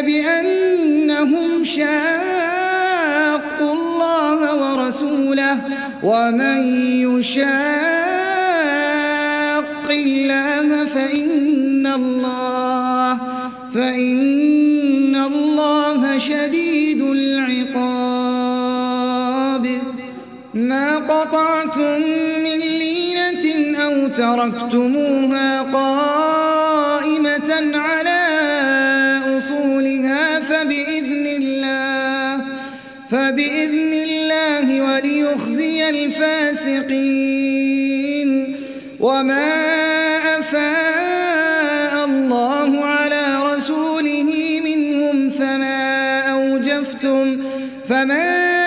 بأنهم شاقوا الله ورسوله ومن يشاق الله فإن الله فإن الله شديد العقاب. ما قطعتم من لينة أو تركتموها قال وما أفاء الله على رسوله منهم فما أوجفتم فما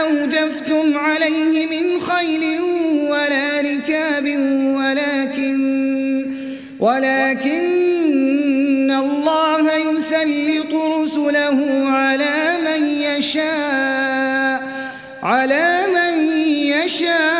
أوجفتم عليه من خيل ولا ركاب ولكن ولكن الله يسلط رسله على من يشاء على من يشاء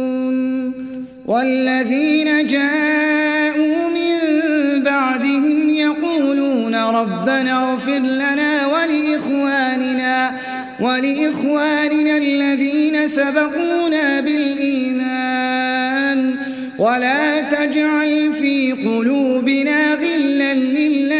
والذين جاءوا من بعدهم يقولون ربنا اغفر لنا ولإخواننا ولإخواننا الذين سبقونا بالإيمان ولا تجعل في قلوبنا غلا لله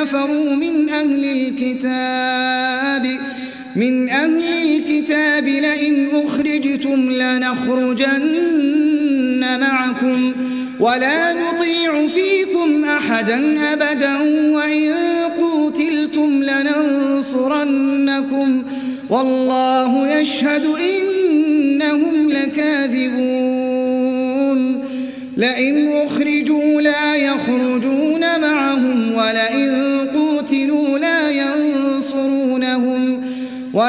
كفروا من أهل الكتاب من أهل الكتاب لئن أخرجتم لنخرجن معكم ولا نطيع فيكم أحدا أبدا وإن قوتلتم لننصرنكم والله يشهد إنهم لكاذبون. لئن أخرجون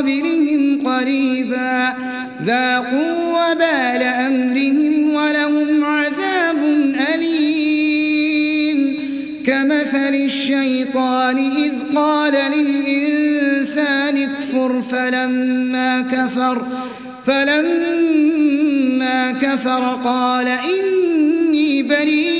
قبلهم قريبا ذاقوا وبال أمرهم ولهم عذاب أليم كمثل الشيطان إذ قال للإنسان اكفر فلما كفر فلما كفر قال إني بريء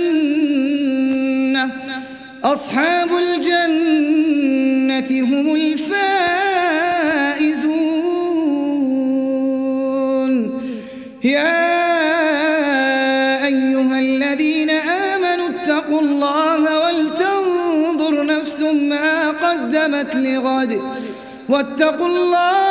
أصحاب الجنة هم الفائزون. يا أيها الذين آمنوا اتقوا الله ولتنظر نفس ما قدمت لغد. واتقوا الله